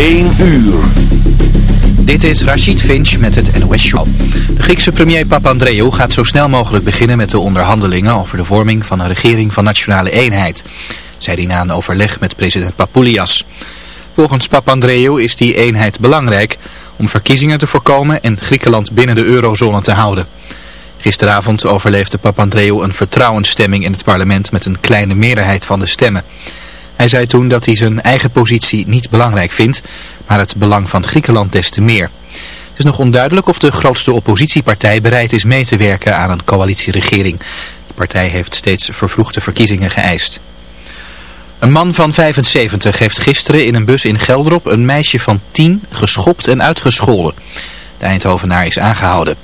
1 uur. Dit is Rachid Finch met het NOS Show. De Griekse premier Papandreou gaat zo snel mogelijk beginnen met de onderhandelingen over de vorming van een regering van nationale eenheid, zei hij na een overleg met president Papoulias. Volgens Papandreou is die eenheid belangrijk om verkiezingen te voorkomen en Griekenland binnen de eurozone te houden. Gisteravond overleefde Papandreou een vertrouwensstemming in het parlement met een kleine meerderheid van de stemmen. Hij zei toen dat hij zijn eigen positie niet belangrijk vindt, maar het belang van Griekenland des te meer. Het is nog onduidelijk of de grootste oppositiepartij bereid is mee te werken aan een coalitieregering. De partij heeft steeds vervroegde verkiezingen geëist. Een man van 75 heeft gisteren in een bus in Gelderop een meisje van 10 geschopt en uitgescholden. De Eindhovenaar is aangehouden.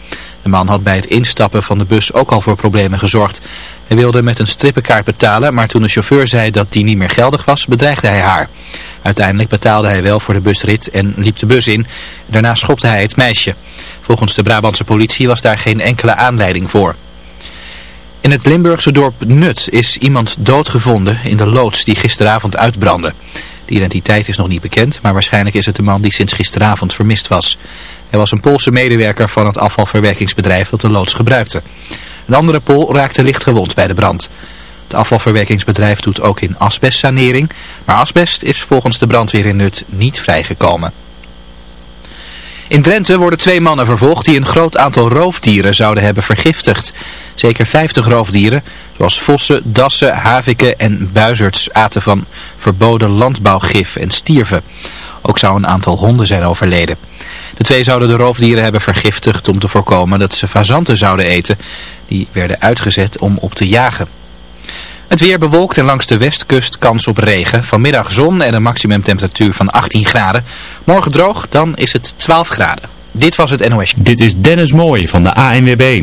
De man had bij het instappen van de bus ook al voor problemen gezorgd. Hij wilde met een strippenkaart betalen, maar toen de chauffeur zei dat die niet meer geldig was, bedreigde hij haar. Uiteindelijk betaalde hij wel voor de busrit en liep de bus in. Daarna schopte hij het meisje. Volgens de Brabantse politie was daar geen enkele aanleiding voor. In het Limburgse dorp Nut is iemand doodgevonden in de loods die gisteravond uitbrandde. De identiteit is nog niet bekend, maar waarschijnlijk is het de man die sinds gisteravond vermist was. Hij was een Poolse medewerker van het afvalverwerkingsbedrijf dat de loods gebruikte. Een andere Pool raakte licht gewond bij de brand. Het afvalverwerkingsbedrijf doet ook in asbestsanering, maar asbest is volgens de brandweer in Nut niet vrijgekomen. In Drenthe worden twee mannen vervolgd die een groot aantal roofdieren zouden hebben vergiftigd. Zeker 50 roofdieren, zoals vossen, dassen, haviken en buizerds, aten van verboden landbouwgif en stierven. Ook zou een aantal honden zijn overleden. De twee zouden de roofdieren hebben vergiftigd om te voorkomen dat ze fazanten zouden eten. Die werden uitgezet om op te jagen. Het weer bewolkt en langs de westkust kans op regen. Vanmiddag zon en een maximumtemperatuur van 18 graden. Morgen droog, dan is het 12 graden. Dit was het NOS. Dit is Dennis Mooij van de ANWB.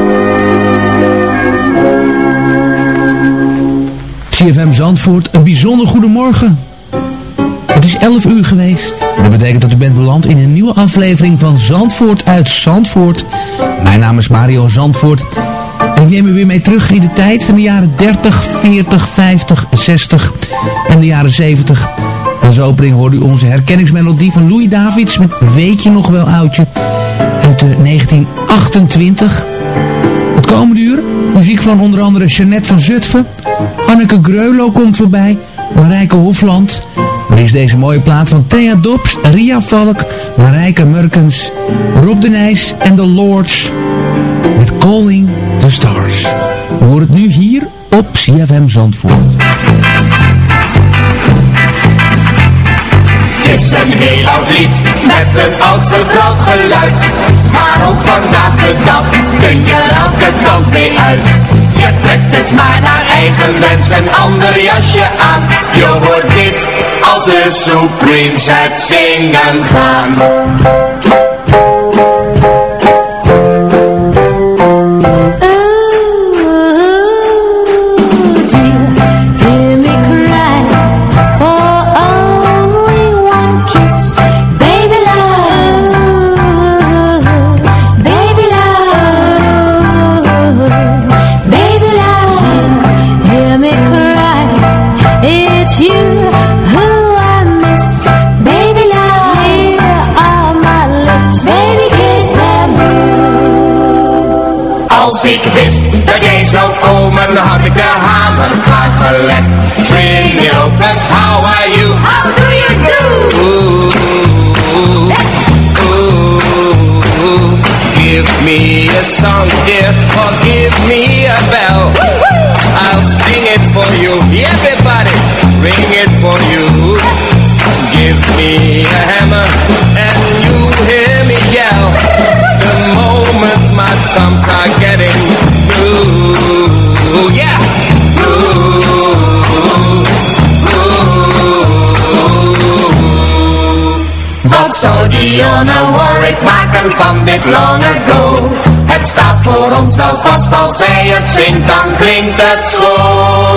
CFM Zandvoort, een bijzonder goedemorgen. Het is 11 uur geweest. En dat betekent dat u bent beland in een nieuwe aflevering van Zandvoort uit Zandvoort. Mijn naam is Mario Zandvoort. En ik neem u weer mee terug in de tijd van de jaren 30, 40, 50, 60 en de jaren 70. Als opening hoorde u onze herkenningsmelodie van Louis Davids met Weet je nog wel oudje uit de 1928. Het komende uur muziek van onder andere Jeannette van Zutphen. Anneke Greulo komt voorbij. Marijke Hofland. Maar is deze mooie plaat van Thea Dobbs, Ria Valk, Marijke Murkens, Rob de Nijs en The Lords. Met Calling the Stars. We horen het nu hier op CFM Zandvoort. Is een heel oud lied met een oud vertrouwd geluid. Maar ook vandaag de dag kun je elke kant mee uit. Je trekt het maar naar eigen wens en ander jasje aan. Je hoort dit als de Supremes het zingen gaan. Dit ago? Het staat voor ons wel vast, als zij het zingt, dan klinkt het zo.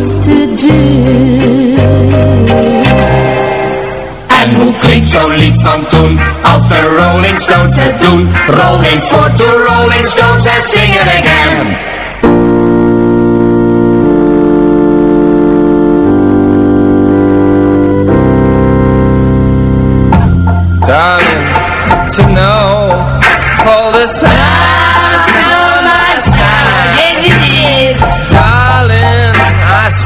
To. En hoe klinkt zo'n lied van toen, als de Rolling Stones het doen? Roll eens voor de Rolling Stones en sing it again. Darling, to know all the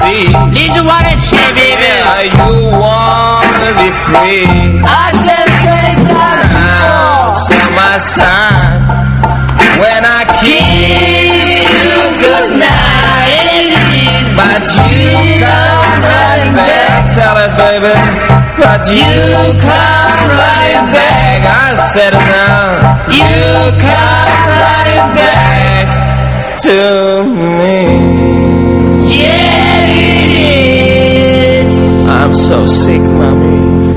see. Listen what I say, baby. Yeah, you wanna be free. I said straight down. So my side. When I kiss you goodnight. But you come right back. Tell it, baby. But you come right back. I said it now. You come right back to me. So sick, mommy.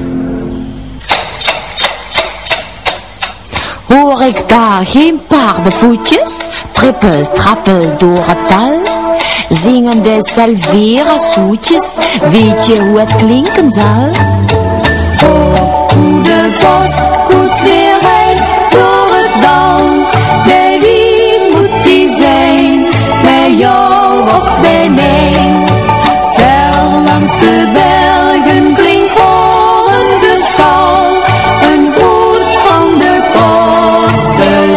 Hoor ik daar geen paardenvoetjes, trippel, trappel door het dal? Zingen de salvera zoetjes, weet je hoe het klinken zal? Oh, hoe de postkoets weer of bij mij? Ver langs de bergen klinkt horengestal, een groet van de postelijn.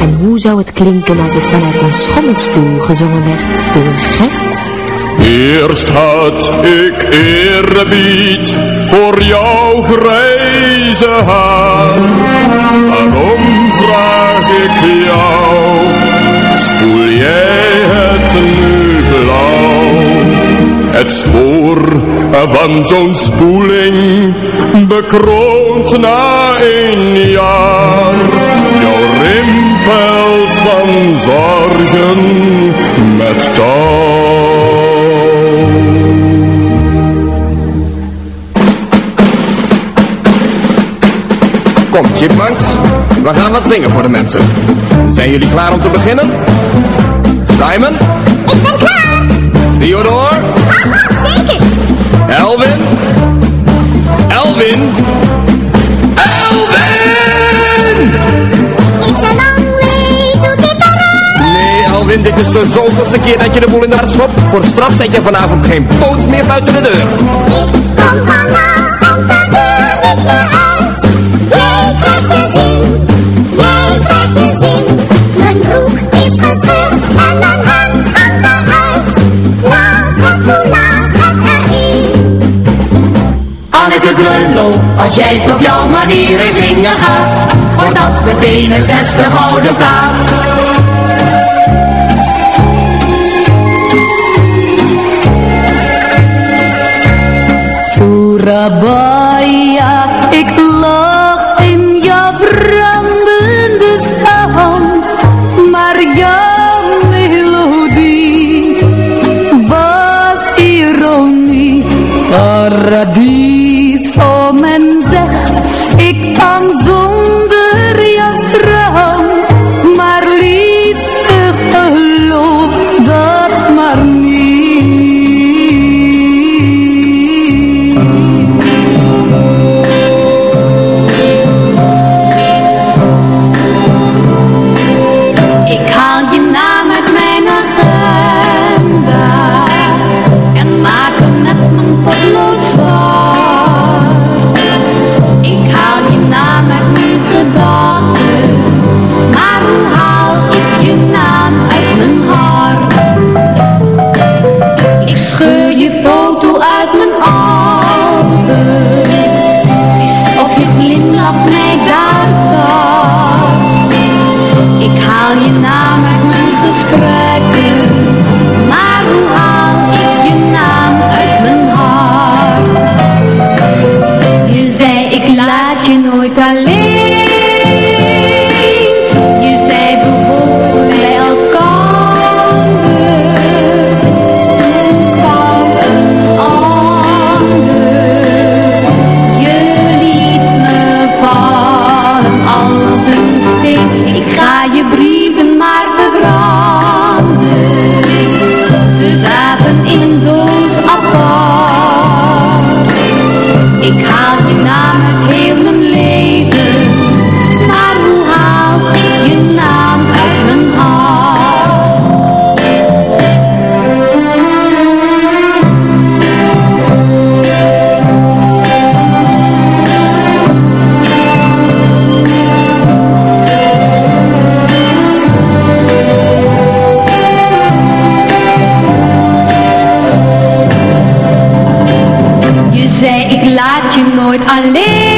En hoe zou het klinken als het vanuit een schommelstoel gezongen werd door Gert? Eerst had ik eerbied voor jouw grijze haar. Jij het nu blauw? Het spoor van zo'n spoeling bekroont na een jaar. Jouw rimpels van zorgen met touw. Kom, chipmunks. We gaan wat zingen voor de mensen. Zijn jullie klaar om te beginnen? Simon? Ik ben klaar. Theodore? zeker. Elvin? Elvin? Elvin! It's a long way to Kipara. Nee, Elvin, dit is de zoveelste keer dat je de boel in de hart schopt. Voor straf zet je vanavond geen poot meer buiten de deur. Kom vanavond Als jij op jouw manier in zingen gaat, wordt dat meteen een zesde gouden plaat. Surabaya, ik laat je nooit alleen.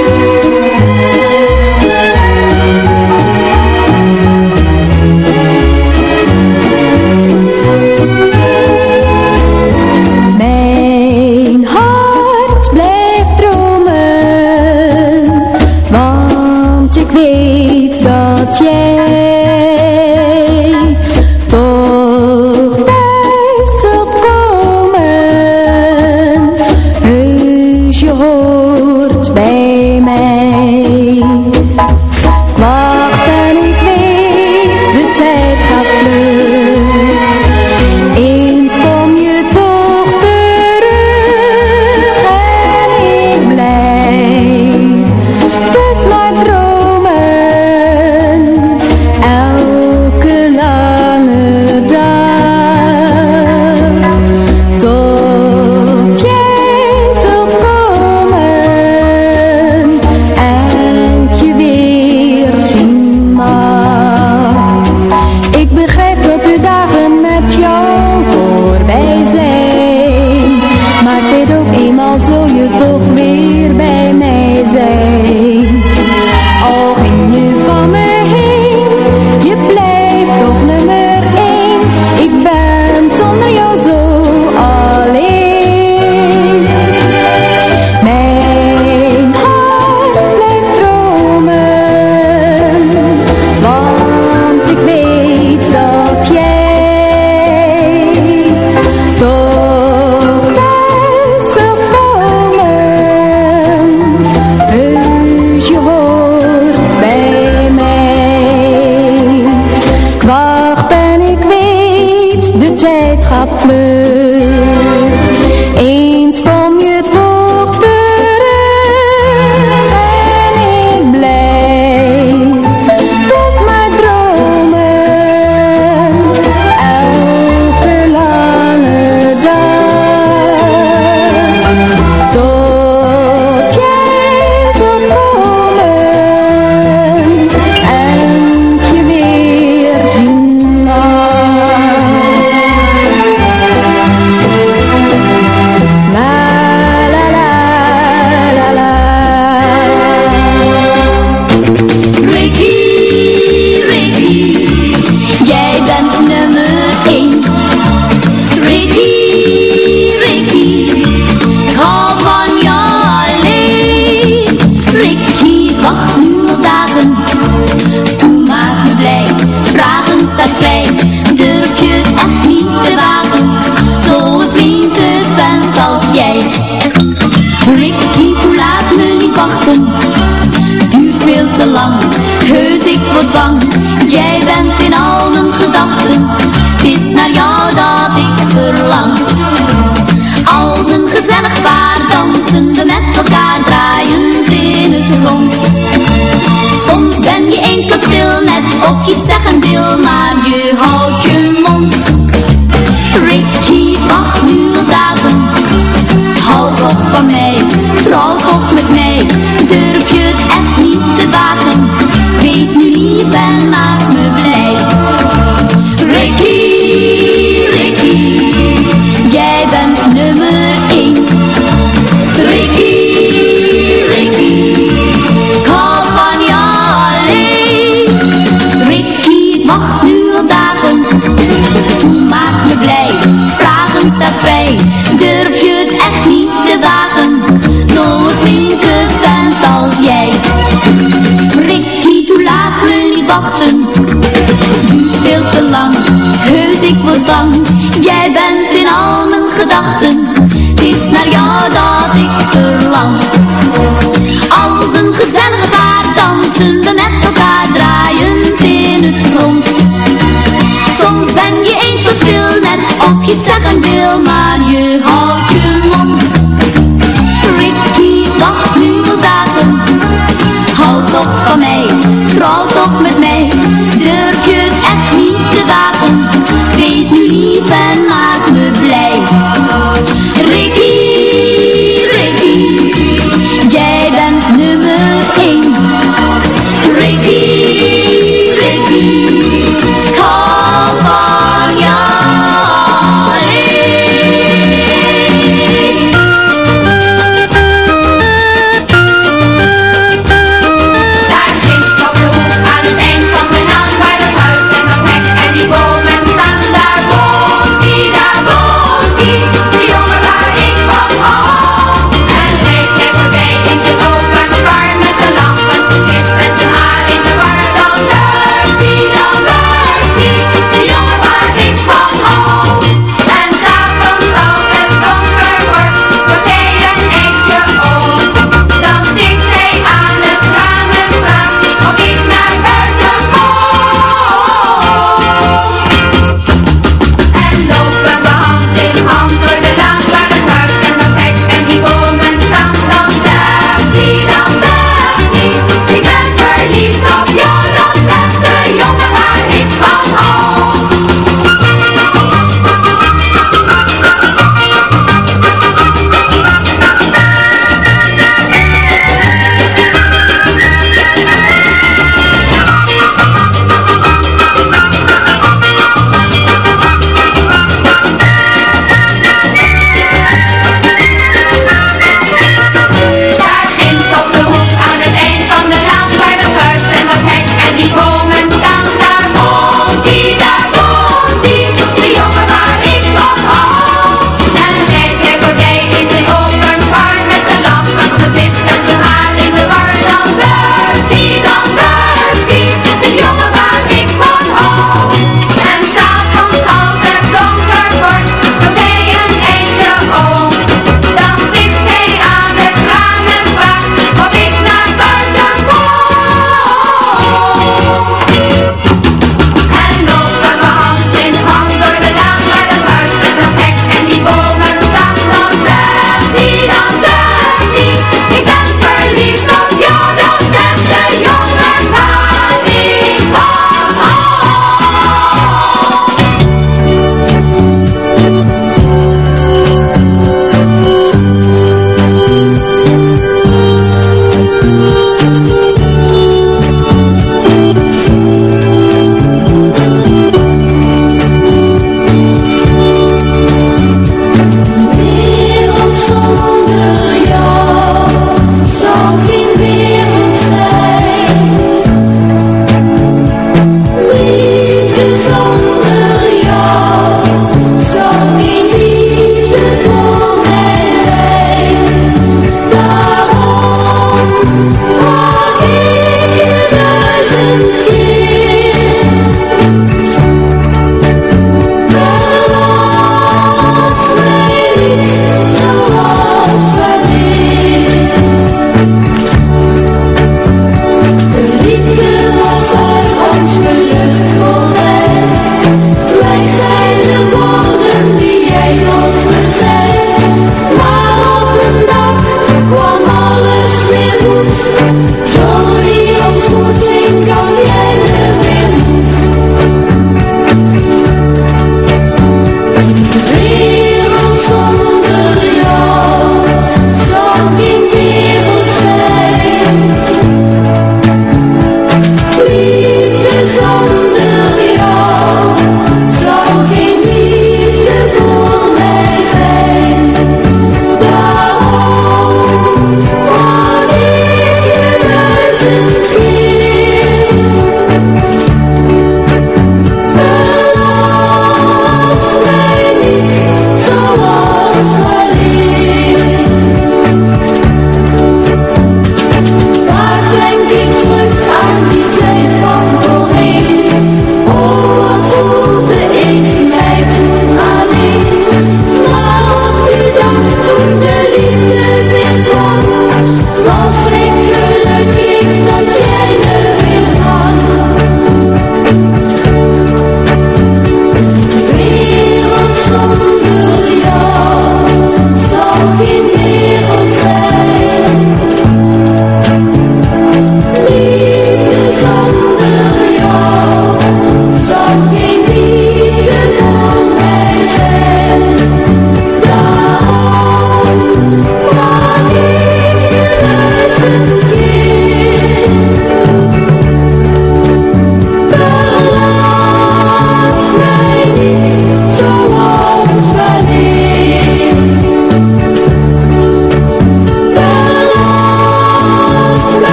staatsbij. Durf je het echt niet te wagen, zo'n flinke vent als jij. Rik niet toe, laat me niet wachten, duurt veel te lang. Heus, ik word bang, jij bent in al mijn gedachten.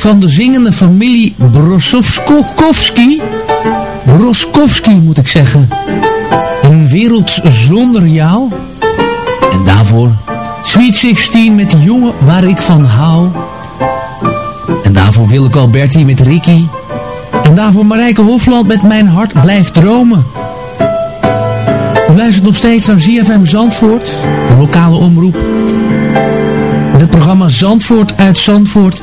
Van de zingende familie Brosowski. Broskowski moet ik zeggen. Een wereld zonder jou. En daarvoor Sweet 16 met de jongen waar ik van hou. En daarvoor Willeke Alberti met Ricky. En daarvoor Marijke Hofland met Mijn hart blijft dromen. U luistert nog steeds naar ZFM Zandvoort, de lokale omroep. Het programma Zandvoort uit Zandvoort.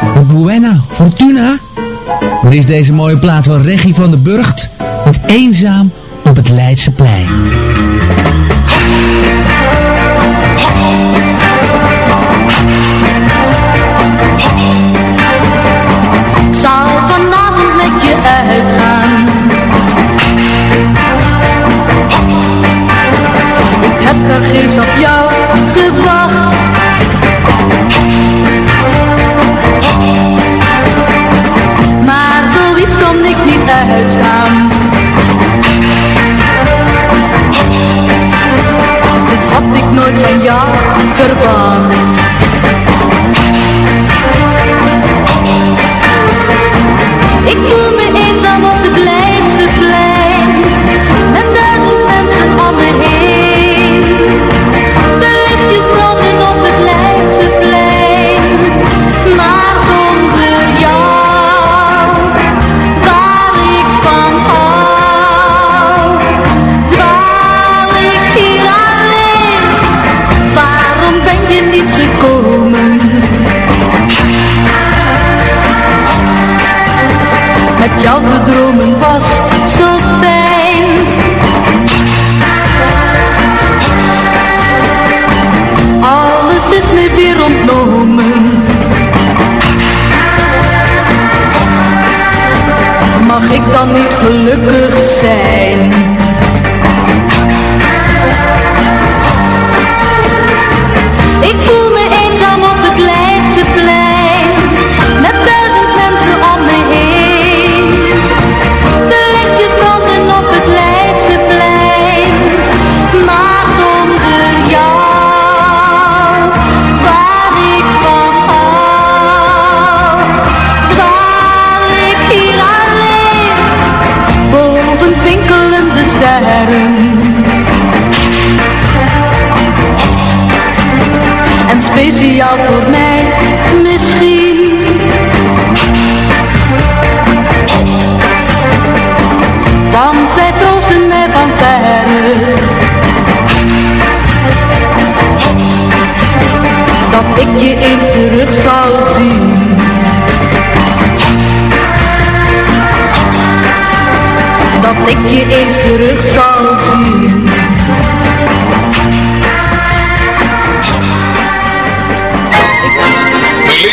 De Buena Fortuna. Maar is deze mooie plaat van Regie van de Burgt. Met Eenzaam op het Leidseplein. Ik speciaal voor mij misschien. Want zij troosten mij van verre. Dat ik je eens terug zou zien. Dat ik je eens terug zou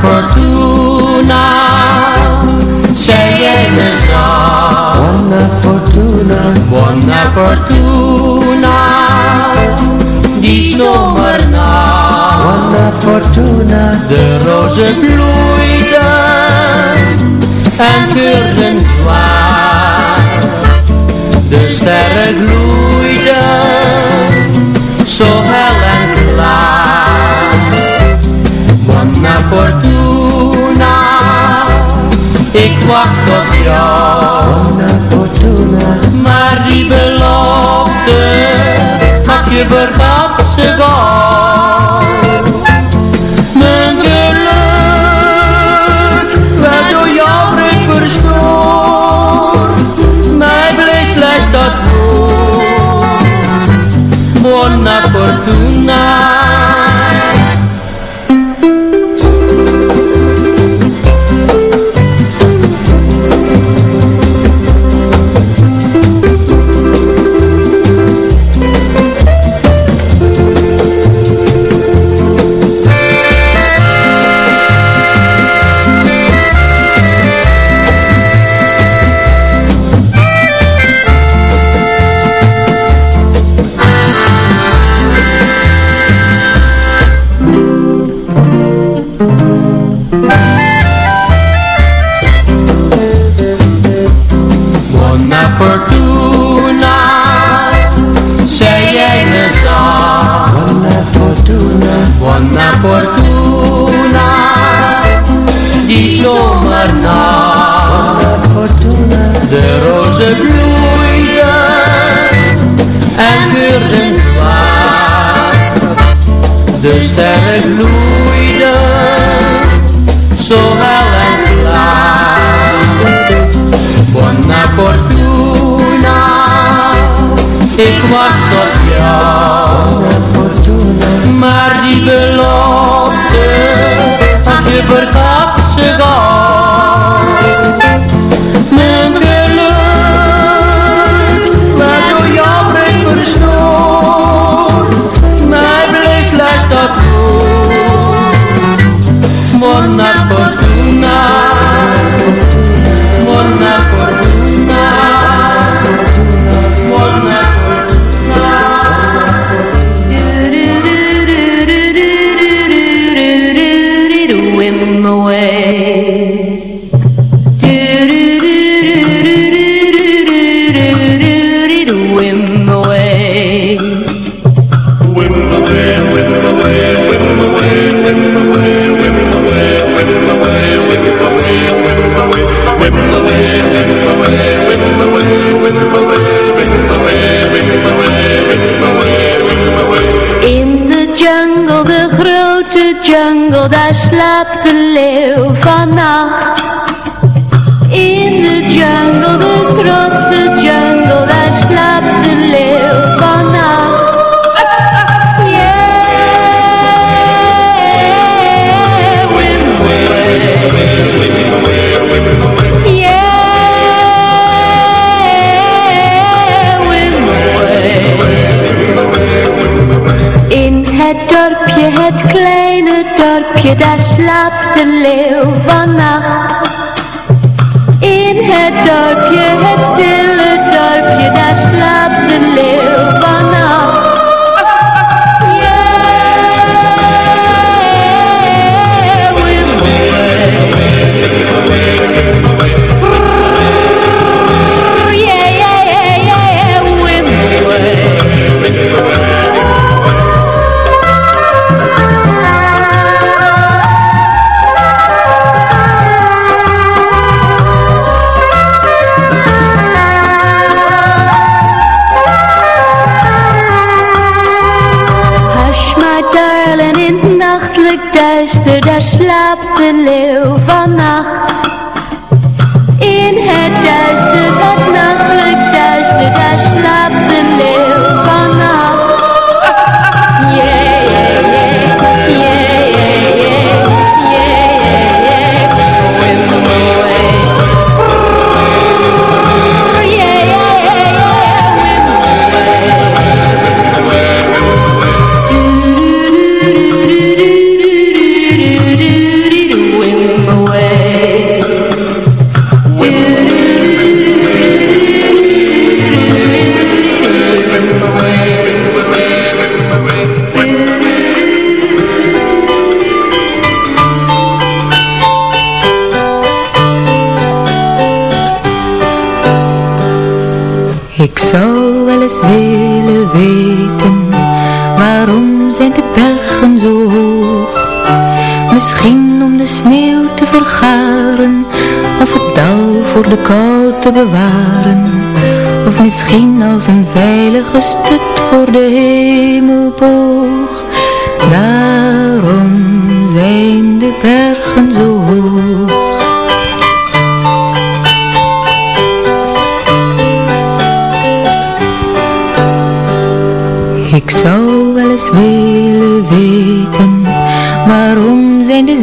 fortuna. Segeme sa Buona fortuna. Buona fortuna. Di zomerna Buona fortuna. De rozen bloeiden En keurden zwaar. De sterren gloeiden Zo hel en klaar. ik wacht op jou. Maar die belofte mag je vervallen. e quanto ti jou. Maar di bello daar slaapt de leeuw vannacht. laatste de leeuw van sneeuw te vergaren, of het dal voor de kou te bewaren. Of misschien als een veilige stut voor de hemelboog. Daarom zijn de bergen zo hoog. Ik zou wel eens willen weten, waarom zijn de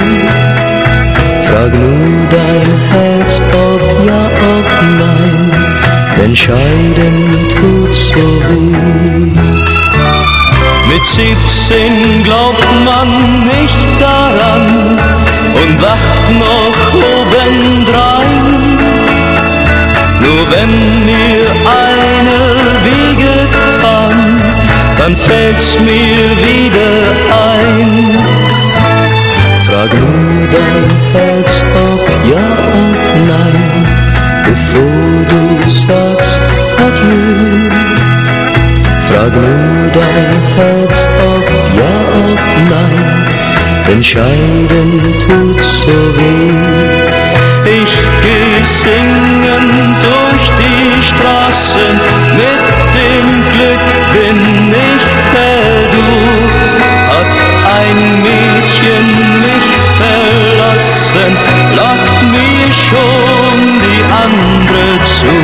Nein, denn scheiden tut so weh. Mit 17 glaubt man nicht daran und wacht noch obendrein. Nur wenn mir eine wehgetan, dann fällt's mir wieder ein. Frag nur dein Herz, ob ja, bevor du sagst Adieu. Frag nur dein Herz, ob ja, ob nein, denn scheiden tut so weh. Ich geh singen durch die Straßen, mit verlassen, lacht mir schon die andere zu.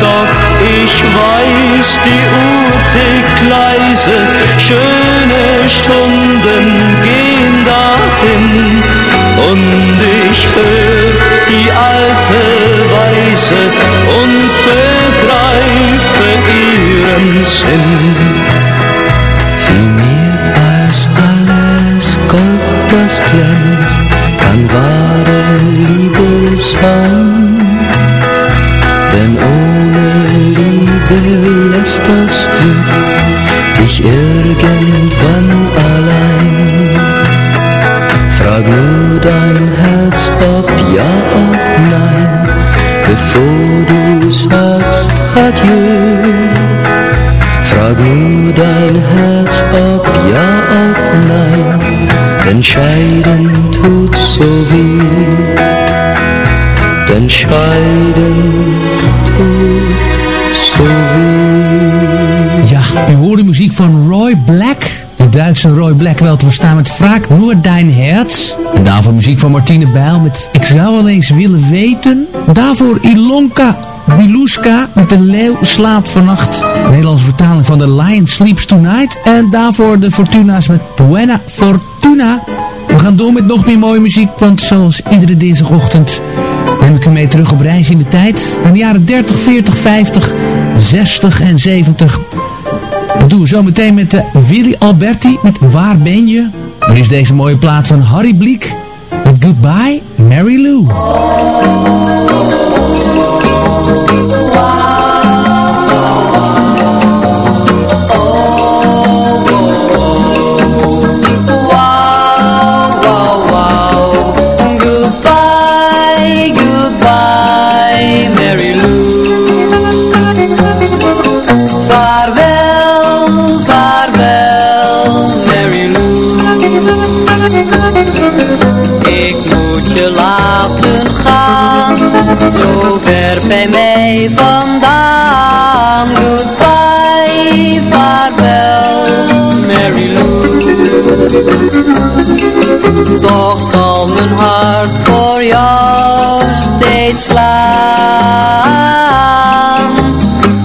Doch ich weiß, die Uhr tickt leise, schöne Stunden gehen dahin. Und ich hör die alte Weise und begreife ihren Sinn. Scheiden tut so weh. Denn scheiden tut. Ja, u hoorde muziek van Roy Black. De Duitse Roy Black wel te verstaan met Vraag Nur Dein Herz. En daarvoor muziek van Martine Bijl met Ik zou wel eens willen weten. Daarvoor Ilonka Biluska met De Leeuw slaapt vannacht. Nederlandse vertaling van The Lion Sleeps Tonight. En daarvoor de Fortuna's met Buena Fortuna. Gaan door met nog meer mooie muziek, want zoals iedere dinsdagochtend neem ik u mee terug op reis in de tijd. Naar de jaren 30, 40, 50, 60 en 70. Dat doen we zo meteen met de Willy Alberti met Waar ben je? Er is deze mooie plaat van Harry Bliek met Goodbye Mary Lou. Je laten gaan, zo ver bij mij vandaan. Goodbye, vaarwel, Mary Lou. Toch zal mijn hart voor jou steeds slaan,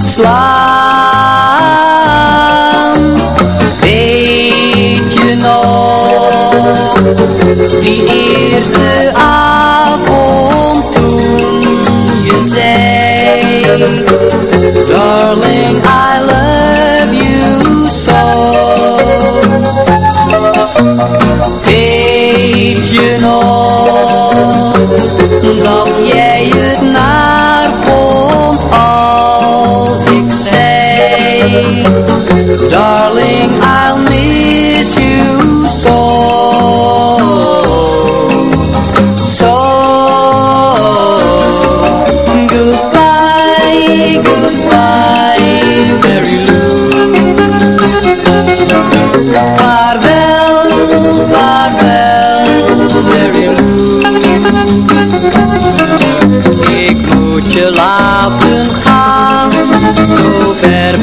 slaan. Weet je nog, die eerste Darling, I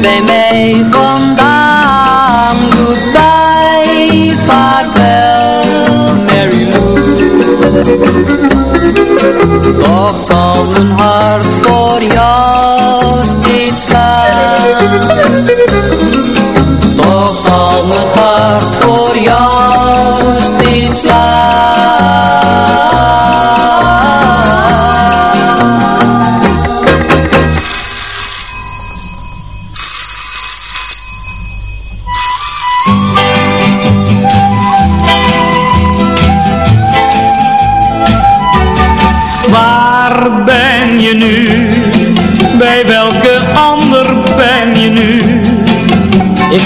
bij mij vandaan. Goodbye, vaarwel, Mary Lou. Toch zal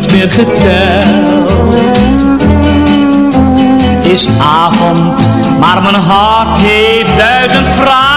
niet meer geteld. Het is avond, maar mijn hart heeft duizend vragen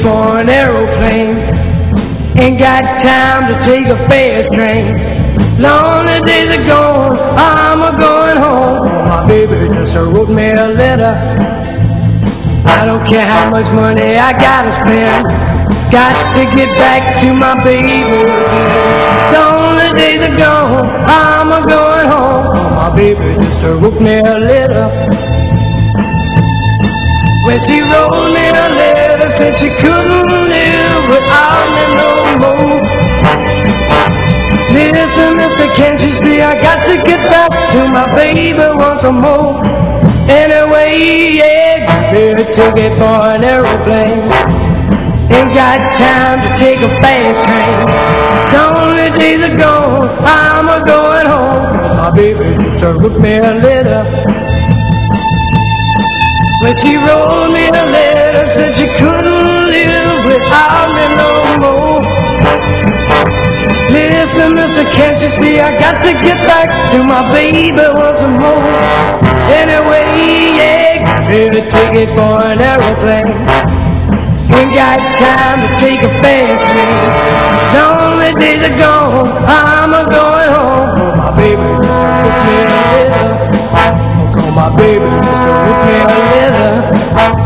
for an aeroplane. Ain't got time to take a fast train. Lonely days are gone, I'm a going home. My baby just wrote me a letter. I don't care how much money I gotta spend. Got to get back to my baby. Lonely days are gone, I'm a going home. My baby just wrote me a letter. When she wrote me a letter, said she couldn't live without me no more. Listen, Mr. Can't you see I got to get back to my baby once more? Anyway, yeah, baby, ticket for an aeroplane. Ain't got time to take a fast train. Only days are gone, I'm a going home. My baby wrote me a letter. When she wrote me a letter, said you couldn't live without me no more. Listen, mister, can't you see I got to get back to my baby once more? Anyway, yeah, baby, ticket for an aeroplane. Ain't got time to take a fast train. Only days are gone, I'm a going home. Oh, my baby, put me in a letter. Call my baby, put me in a letter.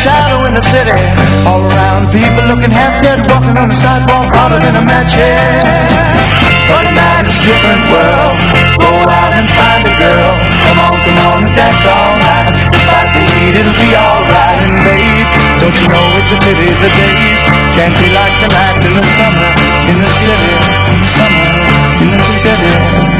Shadow in the city. All around, people looking half dead, walking on the sidewalk harder than a match head. But tonight it's a different world. Go out and find a girl. Come on, come on and dance all night. Despite the heat, it'll be alright. And babe, don't you know it's a pity the days can't be like the night in the summer, in the city, in summer, in the city.